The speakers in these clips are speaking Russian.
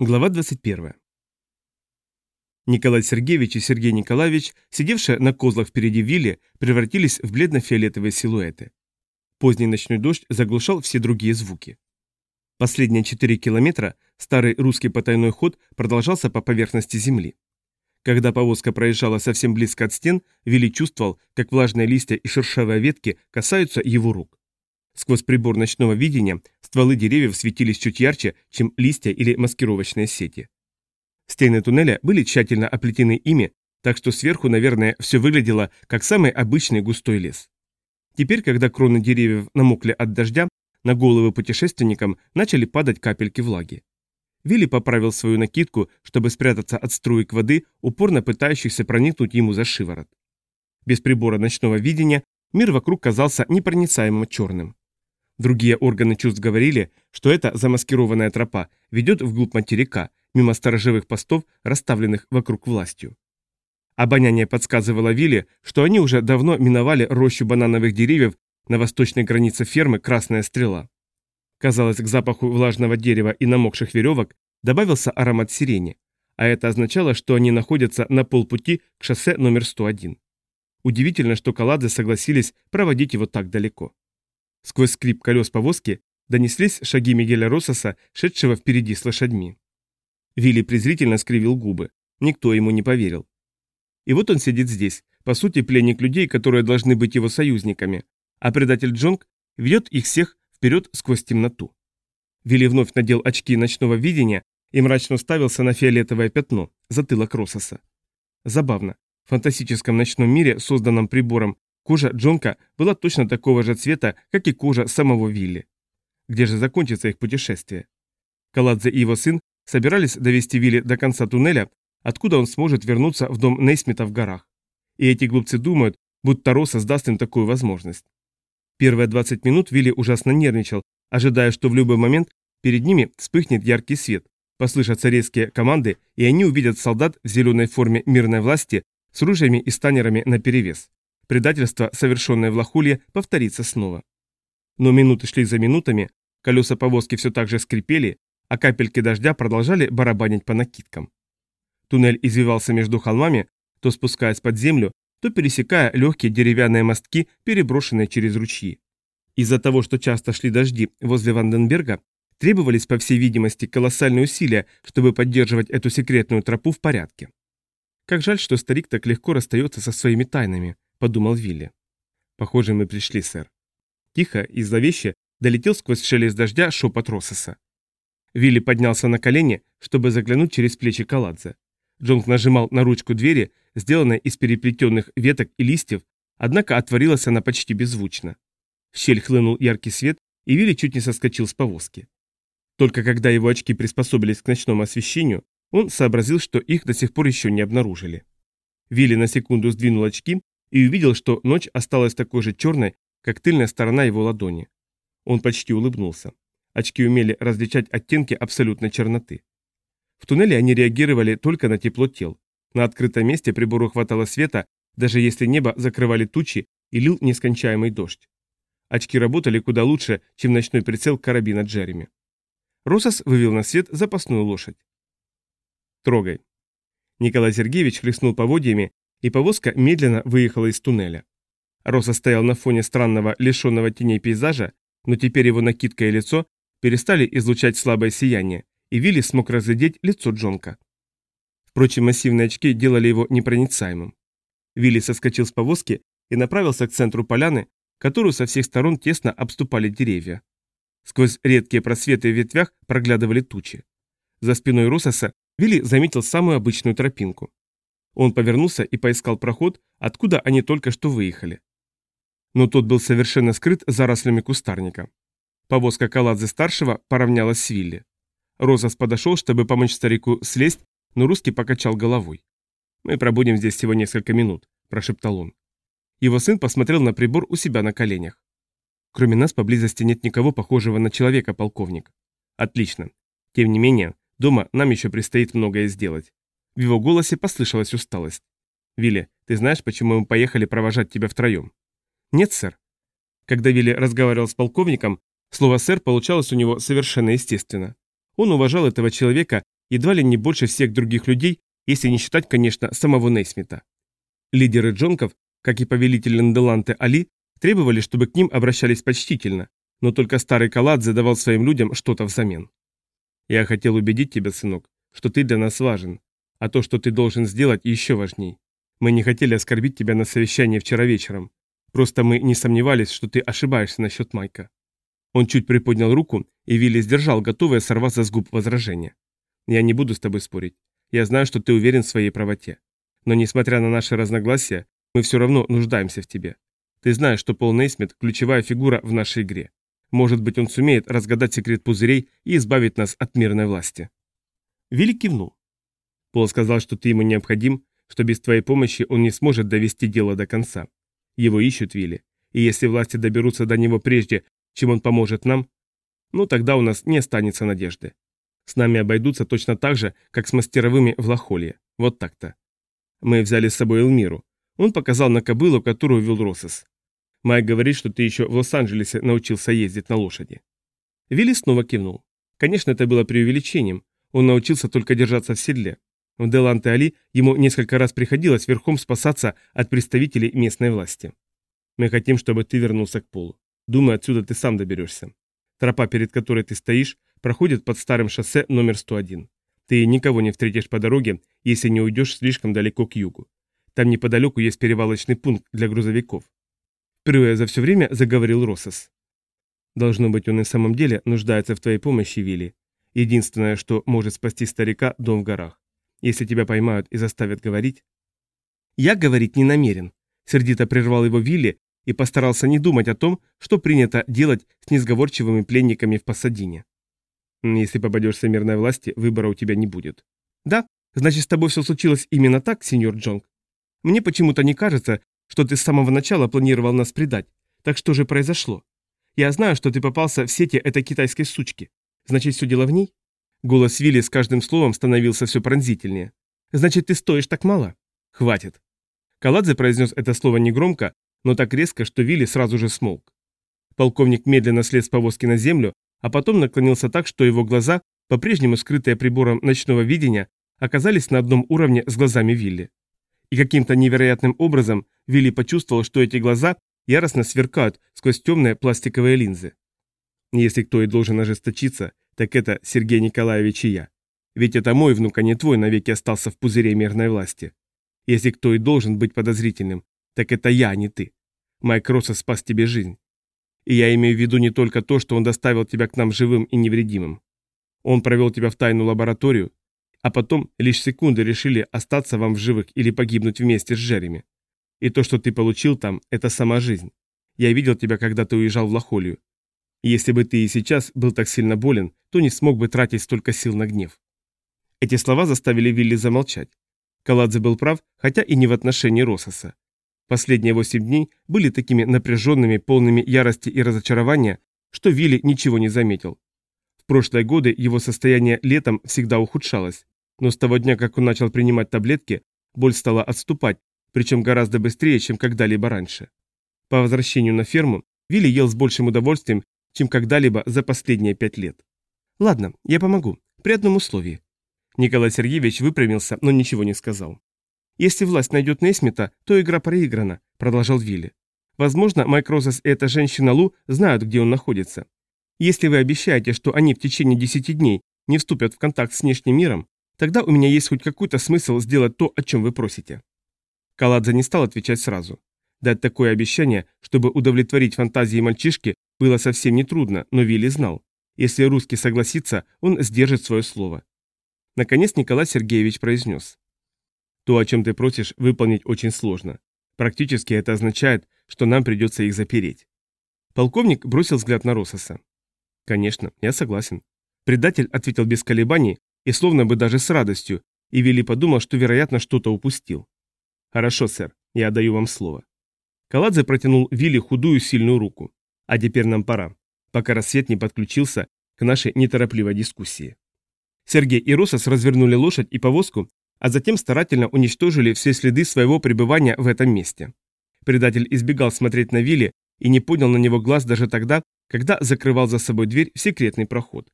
Глава 21. Николай Сергеевич и Сергей Николаевич, сидевшие на козлах впереди вилли, превратились в бледно-фиолетовые силуэты. Поздний ночной дождь заглушал все другие звуки. Последние 4 километра старый русский потайной ход продолжался по поверхности земли. Когда повозка проезжала совсем близко от стен, Вилли чувствовал, как влажные листья и шершавые ветки касаются его рук. Сквозь прибор ночного видения стволы деревьев светились чуть ярче, чем листья или маскировочные сети. Стены туннеля были тщательно оплетены ими, так что сверху, наверное, все выглядело как самый обычный густой лес. Теперь, когда кроны деревьев намокли от дождя, на головы путешественникам начали падать капельки влаги. Вилли поправил свою накидку, чтобы спрятаться от струек воды, упорно пытающихся проникнуть ему за шиворот. Без прибора ночного видения мир вокруг казался непроницаемо черным. Другие органы чувств говорили, что эта замаскированная тропа ведет вглубь материка, мимо сторожевых постов, расставленных вокруг властью. Обоняние подсказывало Вилле, что они уже давно миновали рощу банановых деревьев на восточной границе фермы «Красная стрела». Казалось, к запаху влажного дерева и намокших веревок добавился аромат сирени, а это означало, что они находятся на полпути к шоссе номер 101. Удивительно, что Каладзе согласились проводить его так далеко. Сквозь скрип колес повозки донеслись шаги Мигеля Рососа, шедшего впереди с лошадьми. Вилли презрительно скривил губы. Никто ему не поверил. И вот он сидит здесь, по сути пленник людей, которые должны быть его союзниками, а предатель Джонг ведет их всех вперед сквозь темноту. Вилли вновь надел очки ночного видения и мрачно уставился на фиолетовое пятно, затылок Рососа. Забавно. В фантастическом ночном мире, созданном прибором, Кожа Джонка была точно такого же цвета, как и кожа самого Вилли. Где же закончится их путешествие? Каладзе и его сын собирались довести Вилли до конца туннеля, откуда он сможет вернуться в дом Нейсмита в горах. И эти глупцы думают, будто Ро создаст им такую возможность. Первые 20 минут Вилли ужасно нервничал, ожидая, что в любой момент перед ними вспыхнет яркий свет, послышатся резкие команды, и они увидят солдат в зеленой форме мирной власти с ружьями и станерами наперевес. Предательство, совершенное в Лохулье, повторится снова. Но минуты шли за минутами, колеса повозки все так же скрипели, а капельки дождя продолжали барабанить по накидкам. Туннель извивался между холмами, то спускаясь под землю, то пересекая легкие деревянные мостки, переброшенные через ручьи. Из-за того, что часто шли дожди возле Ванденберга, требовались, по всей видимости, колоссальные усилия, чтобы поддерживать эту секретную тропу в порядке. Как жаль, что старик так легко расстается со своими тайнами, — подумал Вилли. «Похоже, мы пришли, сэр». Тихо и зловеще долетел сквозь шелест дождя шепот Россоса. Вилли поднялся на колени, чтобы заглянуть через плечи Каладзе. Джонг нажимал на ручку двери, сделанной из переплетенных веток и листьев, однако отворилась она почти беззвучно. В щель хлынул яркий свет, и Вилли чуть не соскочил с повозки. Только когда его очки приспособились к ночному освещению, он сообразил, что их до сих пор еще не обнаружили. Вилли на секунду сдвинул очки и увидел, что ночь осталась такой же черной, как тыльная сторона его ладони. Он почти улыбнулся. Очки умели различать оттенки абсолютной черноты. В туннеле они реагировали только на тепло тел. На открытом месте прибору хватало света, даже если небо закрывали тучи и лил нескончаемый дождь. Очки работали куда лучше, чем ночной прицел карабина Джереми. Росос вывел на свет запасную лошадь. «Трогай». Николай Сергеевич хлестнул поводьями, и повозка медленно выехала из туннеля. Роса стоял на фоне странного, лишенного теней пейзажа, но теперь его накидка и лицо перестали излучать слабое сияние, и Вилли смог разглядеть лицо Джонка. Впрочем, массивные очки делали его непроницаемым. Вилли соскочил с повозки и направился к центру поляны, которую со всех сторон тесно обступали деревья. Сквозь редкие просветы в ветвях проглядывали тучи. За спиной Рососа Вилли заметил самую обычную тропинку. Он повернулся и поискал проход, откуда они только что выехали. Но тот был совершенно скрыт зарослями кустарника. Повозка Каладзе-старшего поравнялась с Вилли. Розас подошел, чтобы помочь старику слезть, но русский покачал головой. «Мы пробудем здесь всего несколько минут», – прошептал он. Его сын посмотрел на прибор у себя на коленях. «Кроме нас поблизости нет никого похожего на человека, полковник». «Отлично. Тем не менее, дома нам еще предстоит многое сделать. В его голосе послышалась усталость. «Вилли, ты знаешь, почему мы поехали провожать тебя втроем?» «Нет, сэр». Когда Вилли разговаривал с полковником, слово «сэр» получалось у него совершенно естественно. Он уважал этого человека едва ли не больше всех других людей, если не считать, конечно, самого Нейсмита. Лидеры джонков, как и повелитель Нделанте Али, требовали, чтобы к ним обращались почтительно, но только старый Каладзе давал своим людям что-то взамен. «Я хотел убедить тебя, сынок, что ты для нас важен, а то, что ты должен сделать, еще важней. Мы не хотели оскорбить тебя на совещании вчера вечером. Просто мы не сомневались, что ты ошибаешься насчет Майка». Он чуть приподнял руку, и Вилли сдержал, готовое сорваться с губ возражения. «Я не буду с тобой спорить. Я знаю, что ты уверен в своей правоте. Но несмотря на наши разногласия, мы все равно нуждаемся в тебе. Ты знаешь, что Пол Нейсмит – ключевая фигура в нашей игре. Может быть, он сумеет разгадать секрет пузырей и избавить нас от мирной власти». Вилли кивнул. Пол сказал, что ты ему необходим, что без твоей помощи он не сможет довести дело до конца. Его ищут, Вилли, и если власти доберутся до него прежде, чем он поможет нам, ну тогда у нас не останется надежды. С нами обойдутся точно так же, как с мастеровыми в Лохолье. Вот так-то. Мы взяли с собой Элмиру. Он показал на кобылу, которую вел Россес. Майк говорит, что ты еще в Лос-Анджелесе научился ездить на лошади. Вилли снова кивнул. Конечно, это было преувеличением. Он научился только держаться в седле. В Деланте-Али ему несколько раз приходилось верхом спасаться от представителей местной власти. Мы хотим, чтобы ты вернулся к полу. Думаю, отсюда ты сам доберешься. Тропа, перед которой ты стоишь, проходит под старым шоссе номер 101. Ты никого не встретишь по дороге, если не уйдешь слишком далеко к югу. Там неподалеку есть перевалочный пункт для грузовиков. Впервые за все время заговорил Россос. Должно быть, он и в самом деле нуждается в твоей помощи, Вилли. Единственное, что может спасти старика – дом в горах. Если тебя поймают и заставят говорить... Я говорить не намерен. Сердито прервал его Вилли и постарался не думать о том, что принято делать с несговорчивыми пленниками в Пассадине. Если попадешься мирной власти, выбора у тебя не будет. Да, значит, с тобой все случилось именно так, сеньор Джонг. Мне почему-то не кажется, что ты с самого начала планировал нас предать. Так что же произошло? Я знаю, что ты попался в сети этой китайской сучки. Значит, все дело в ней? Голос Вилли с каждым словом становился все пронзительнее. «Значит, ты стоишь так мало?» «Хватит». Каладзе произнес это слово негромко, но так резко, что Вилли сразу же смолк. Полковник медленно слез с повозки на землю, а потом наклонился так, что его глаза, по-прежнему скрытые прибором ночного видения, оказались на одном уровне с глазами Вилли. И каким-то невероятным образом Вилли почувствовал, что эти глаза яростно сверкают сквозь темные пластиковые линзы. Если кто и должен ожесточиться, так это Сергей Николаевич и я. Ведь это мой внук, а не твой, навеки остался в пузыре мирной власти. Если кто и должен быть подозрительным, так это я, а не ты. Майк Росса спас тебе жизнь. И я имею в виду не только то, что он доставил тебя к нам живым и невредимым. Он провел тебя в тайную лабораторию, а потом лишь секунды решили остаться вам в живых или погибнуть вместе с Джереми. И то, что ты получил там, это сама жизнь. Я видел тебя, когда ты уезжал в Лохолию. Если бы ты и сейчас был так сильно болен, то не смог бы тратить столько сил на гнев. Эти слова заставили Вилли замолчать. Каладзе был прав, хотя и не в отношении Рососа. Последние восемь дней были такими напряженными, полными ярости и разочарования, что Вилли ничего не заметил. В прошлые годы его состояние летом всегда ухудшалось, но с того дня, как он начал принимать таблетки, боль стала отступать, причем гораздо быстрее, чем когда-либо раньше. По возвращению на ферму Вилли ел с большим удовольствием, чем когда-либо за последние пять лет. «Ладно, я помогу, при одном условии». Николай Сергеевич выпрямился, но ничего не сказал. «Если власть найдет Несмита, то игра проиграна», – продолжал Вилли. «Возможно, Майк Розес и эта женщина Лу знают, где он находится. Если вы обещаете, что они в течение десяти дней не вступят в контакт с внешним миром, тогда у меня есть хоть какой-то смысл сделать то, о чем вы просите». Каладзе не стал отвечать сразу. Дать такое обещание, чтобы удовлетворить фантазии мальчишки, было совсем нетрудно, но Вилли знал. Если русский согласится, он сдержит свое слово. Наконец Николай Сергеевич произнес. То, о чем ты просишь, выполнить очень сложно. Практически это означает, что нам придется их запереть. Полковник бросил взгляд на Рососа. Конечно, я согласен. Предатель ответил без колебаний и словно бы даже с радостью, и Вилли подумал, что, вероятно, что-то упустил. Хорошо, сэр, я даю вам слово. Каладзе протянул Вилли худую сильную руку. А теперь нам пора, пока рассвет не подключился к нашей неторопливой дискуссии. Сергей и Росос развернули лошадь и повозку, а затем старательно уничтожили все следы своего пребывания в этом месте. Предатель избегал смотреть на Вилли и не поднял на него глаз даже тогда, когда закрывал за собой дверь в секретный проход.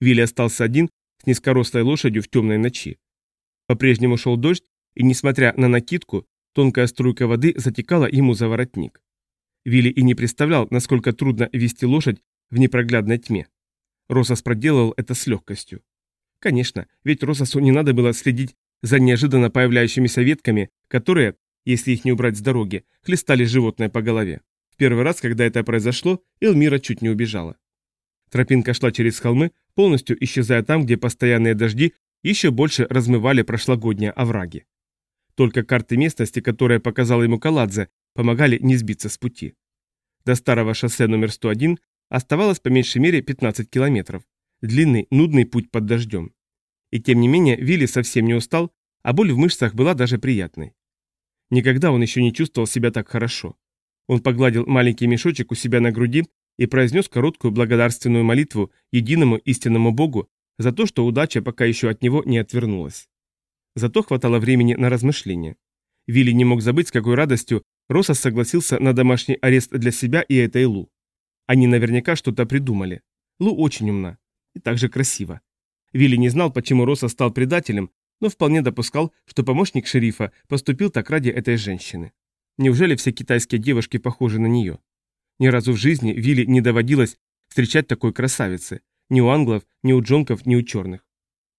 Вилли остался один с низкорослой лошадью в темной ночи. По-прежнему шел дождь, и, несмотря на накидку, тонкая струйка воды затекала ему за воротник. Вилли и не представлял, насколько трудно вести лошадь в непроглядной тьме. Росос проделал это с легкостью. Конечно, ведь Рососу не надо было следить за неожиданно появляющимися ветками, которые, если их не убрать с дороги, хлестали животное по голове. В первый раз, когда это произошло, Элмира чуть не убежала. Тропинка шла через холмы, полностью исчезая там, где постоянные дожди еще больше размывали прошлогодние овраги. Только карты местности, которые показал ему Каладзе, помогали не сбиться с пути. До старого шоссе номер 101 оставалось по меньшей мере 15 километров. Длинный, нудный путь под дождем. И тем не менее Вилли совсем не устал, а боль в мышцах была даже приятной. Никогда он еще не чувствовал себя так хорошо. Он погладил маленький мешочек у себя на груди и произнес короткую благодарственную молитву единому истинному Богу за то, что удача пока еще от него не отвернулась. Зато хватало времени на размышления. Вилли не мог забыть, с какой радостью Росос согласился на домашний арест для себя и этой Лу. Они наверняка что-то придумали. Лу очень умна и также красива. Вилли не знал, почему Росса стал предателем, но вполне допускал, что помощник шерифа поступил так ради этой женщины. Неужели все китайские девушки похожи на нее? Ни разу в жизни Вилли не доводилось встречать такой красавицы. Ни у англов, ни у джонков, ни у черных.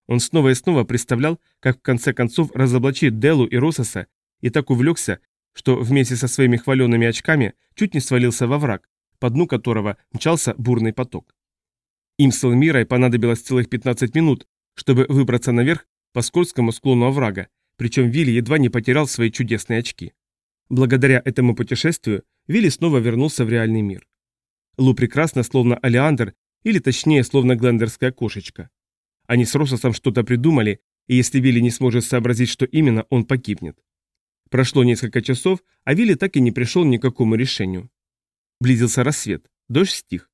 Он снова и снова представлял, как в конце концов разоблачит Делу и Рососа, и так увлекся, что вместе со своими хваленными очками чуть не свалился во враг, по дну которого мчался бурный поток. Им с Элмирой понадобилось целых 15 минут, чтобы выбраться наверх по скользкому склону оврага, причем Вилли едва не потерял свои чудесные очки. Благодаря этому путешествию Вилли снова вернулся в реальный мир. Лу прекрасно, словно Алиандр, или точнее, словно глендерская кошечка. Они с Рососом что-то придумали, и если Вилли не сможет сообразить, что именно, он погибнет. Прошло несколько часов, а Вилли так и не пришел ни к какому решению. Близился рассвет, дождь стих.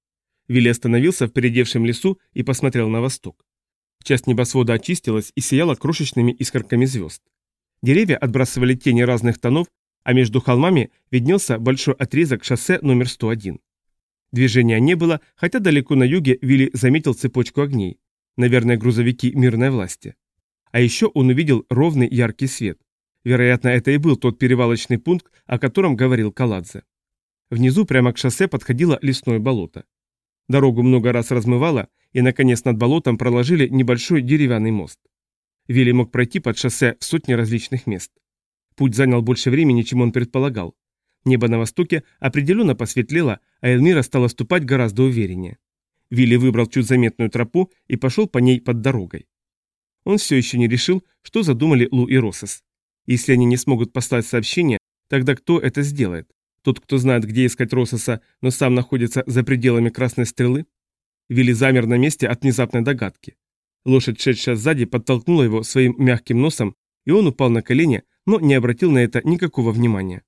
Вилли остановился в передевшем лесу и посмотрел на восток. Часть небосвода очистилась и сияла крошечными искорками звезд. Деревья отбрасывали тени разных тонов, а между холмами виднелся большой отрезок шоссе номер 101. Движения не было, хотя далеко на юге Вилли заметил цепочку огней. Наверное, грузовики мирной власти. А еще он увидел ровный яркий свет. Вероятно, это и был тот перевалочный пункт, о котором говорил Каладзе. Внизу прямо к шоссе подходило лесное болото. Дорогу много раз размывало, и, наконец, над болотом проложили небольшой деревянный мост. Вилли мог пройти под шоссе в сотни различных мест. Путь занял больше времени, чем он предполагал. Небо на востоке определенно посветлело, а Элмира стала ступать гораздо увереннее. Вилли выбрал чуть заметную тропу и пошел по ней под дорогой. Он все еще не решил, что задумали Лу и Россес. Если они не смогут послать сообщение, тогда кто это сделает? Тот, кто знает, где искать Россоса, но сам находится за пределами красной стрелы? Вилли замер на месте от внезапной догадки. Лошадь, шедшая сзади, подтолкнула его своим мягким носом, и он упал на колени, но не обратил на это никакого внимания.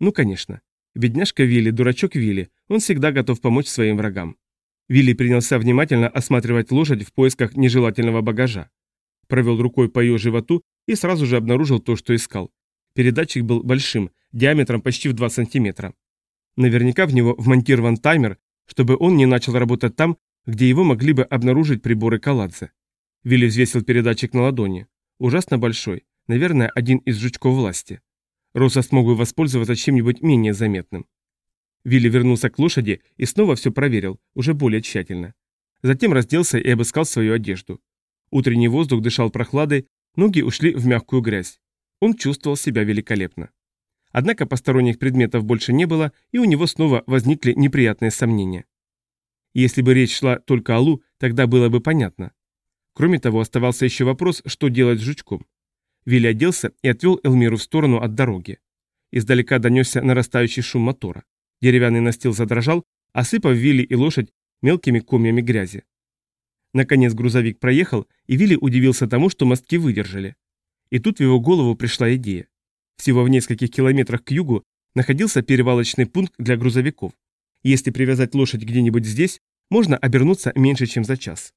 Ну, конечно. Бедняжка Вилли, дурачок Вилли, он всегда готов помочь своим врагам. Вилли принялся внимательно осматривать лошадь в поисках нежелательного багажа. Провел рукой по ее животу и сразу же обнаружил то, что искал. Передатчик был большим, диаметром почти в 2 сантиметра. Наверняка в него вмонтирован таймер, чтобы он не начал работать там, где его могли бы обнаружить приборы Каладзе. Вилли взвесил передатчик на ладони. Ужасно большой, наверное, один из жучков власти. Роса смог бы воспользоваться чем-нибудь менее заметным. Вилли вернулся к лошади и снова все проверил, уже более тщательно. Затем разделся и обыскал свою одежду. Утренний воздух дышал прохладой, ноги ушли в мягкую грязь. Он чувствовал себя великолепно. Однако посторонних предметов больше не было, и у него снова возникли неприятные сомнения. Если бы речь шла только о Лу, тогда было бы понятно. Кроме того, оставался еще вопрос, что делать с жучком. Вилли оделся и отвел Элмиру в сторону от дороги. Издалека донесся нарастающий шум мотора. Деревянный настил задрожал, осыпав Вилли и лошадь мелкими комьями грязи. Наконец грузовик проехал, и Вилли удивился тому, что мостки выдержали. И тут в его голову пришла идея. Всего в нескольких километрах к югу находился перевалочный пункт для грузовиков. Если привязать лошадь где-нибудь здесь, можно обернуться меньше, чем за час.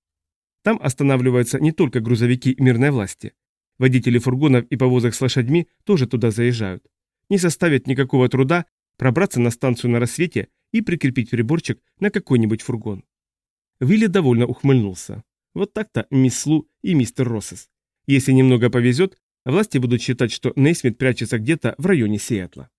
Там останавливаются не только грузовики мирной власти. Водители фургонов и повозок с лошадьми тоже туда заезжают. Не составит никакого труда пробраться на станцию на рассвете и прикрепить приборчик на какой-нибудь фургон. Вилли довольно ухмыльнулся. Вот так-то мисс Слу и мистер Россес. Если немного повезет, власти будут считать, что Нейсмит прячется где-то в районе Сиэтла.